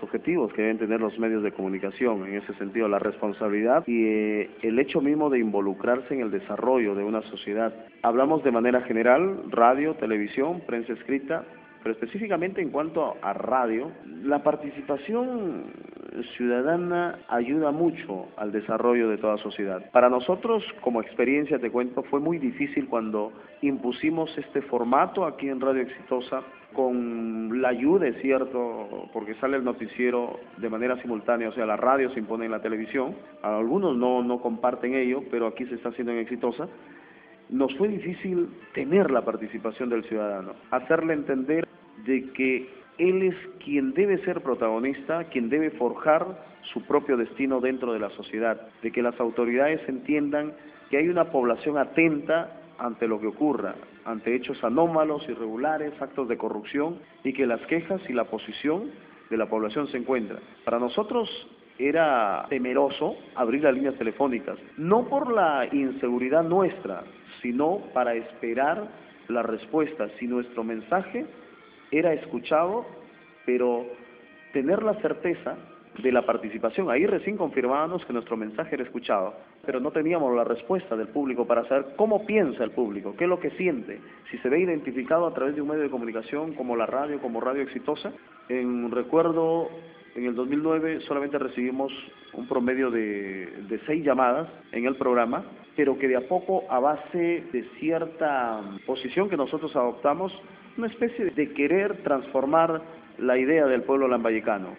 objetivos que deben tener los medios de comunicación, en ese sentido, la responsabilidad y eh, el hecho mismo de involucrarse en el desarrollo de una sociedad. Hablamos de manera general, radio, televisión, prensa escrita, pero específicamente en cuanto a radio, la participación ciudadana ayuda mucho al desarrollo de toda sociedad. Para nosotros, como experiencia, te cuento, fue muy difícil cuando impusimos este formato aquí en Radio Exitosa con la ayuda, es cierto, porque sale el noticiero de manera simultánea, o sea, la radio se impone en la televisión, algunos no, no comparten ello, pero aquí se está haciendo en Exitosa, nos fue difícil tener la participación del ciudadano, hacerle entender de que él es quien debe ser protagonista, quien debe forjar su propio destino dentro de la sociedad, de que las autoridades entiendan que hay una población atenta ante lo que ocurra, ante hechos anómalos, irregulares, actos de corrupción y que las quejas y la posición de la población se encuentran. Para nosotros era temeroso abrir las líneas telefónicas, no por la inseguridad nuestra, sino para esperar la respuesta, si nuestro mensaje era escuchado, pero tener la certeza de la participación. Ahí recién confirmábamos que nuestro mensaje era escuchado, pero no teníamos la respuesta del público para saber cómo piensa el público, qué es lo que siente, si se ve identificado a través de un medio de comunicación como la radio, como Radio Exitosa. En recuerdo, en el 2009 solamente recibimos un promedio de, de seis llamadas en el programa, pero que de a poco, a base de cierta posición que nosotros adoptamos, una especie de querer transformar la idea del pueblo lambayecano